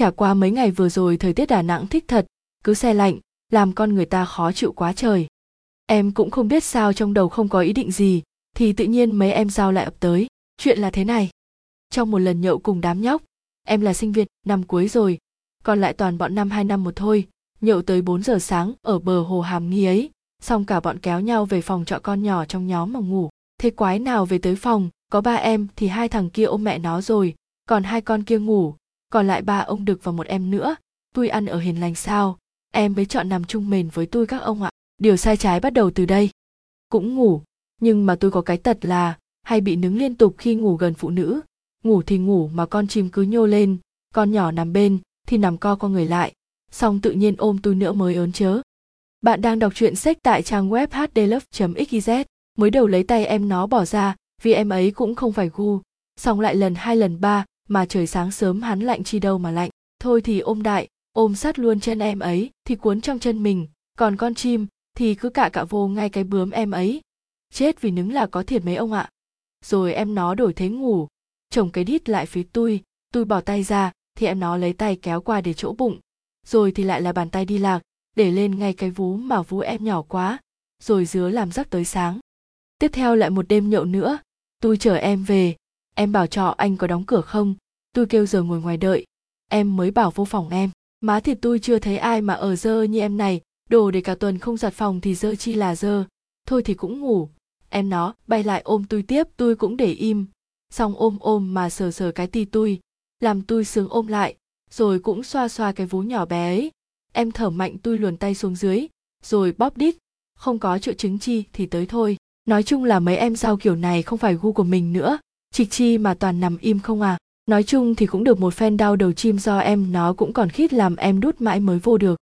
Chả qua mấy ngày vừa rồi thời tiết Đà Nẵng thích thật, cứ xe lạnh, làm con người ta khó chịu quá trời. Em cũng không biết sao trong đầu không có ý định gì, thì tự nhiên mấy em giao lại ập tới. Chuyện là thế này. Trong một lần nhậu cùng đám nhóc, em là sinh viên, năm cuối rồi, còn lại toàn bọn năm hai năm một thôi, nhậu tới 4 giờ sáng ở bờ hồ hàm nghi ấy, xong cả bọn kéo nhau về phòng trọ con nhỏ trong nhóm mà ngủ. Thế quái nào về tới phòng, có ba em thì hai thằng kia ôm mẹ nó rồi, còn hai con kia ngủ, còn lại ba ông đực và một em nữa. Tôi ăn ở hiền lành sao, em mới chọn nằm chung mền với tôi các ông ạ. Điều sai trái bắt đầu từ đây. Cũng ngủ, nhưng mà tôi có cái tật là hay bị nứng liên tục khi ngủ gần phụ nữ. Ngủ thì ngủ mà con chim cứ nhô lên, con nhỏ nằm bên thì nằm co con người lại, xong tự nhiên ôm tôi nữa mới ớn chớ. Bạn đang đọc truyện sách tại trang web hdlove.xyz, mới đầu lấy tay em nó bỏ ra, vì em ấy cũng không phải gu, xong lại lần hai lần ba mà trời sáng sớm hắn lạnh chi đâu mà lạnh. Thôi thì ôm đại, ôm sát luôn chân em ấy thì cuốn trong chân mình, còn con chim thì cứ cạ cạ vô ngay cái bướm em ấy. Chết vì nứng là có thiệt mấy ông ạ. Rồi em nó đổi thế ngủ, chồng cái đít lại phía tôi, tôi bỏ tay ra thì em nó lấy tay kéo qua để chỗ bụng. Rồi thì lại là bàn tay đi lạc, để lên ngay cái vú mà vú em nhỏ quá, rồi dứa làm giấc tới sáng. Tiếp theo lại một đêm nhậu nữa, tôi chở em về, em bảo trọ anh có đóng cửa không, tôi kêu giờ ngồi ngoài đợi, em mới bảo vô phòng em. Má thì tôi chưa thấy ai mà ở dơ như em này, đồ để cả tuần không giặt phòng thì dơ chi là dơ, thôi thì cũng ngủ. Em nó bay lại ôm tôi tiếp tôi cũng để im, xong ôm ôm mà sờ sờ cái ti tôi, làm tôi sướng ôm lại, rồi cũng xoa xoa cái vú nhỏ bé ấy. Em thở mạnh tôi luồn tay xuống dưới, rồi bóp đít, không có triệu chứng chi thì tới thôi. Nói chung là mấy em sao kiểu này không phải gu của mình nữa, trịch chi mà toàn nằm im không à. Nói chung thì cũng được một phen đau đầu chim do em, nó cũng còn khít làm em đút mãi mới vô được.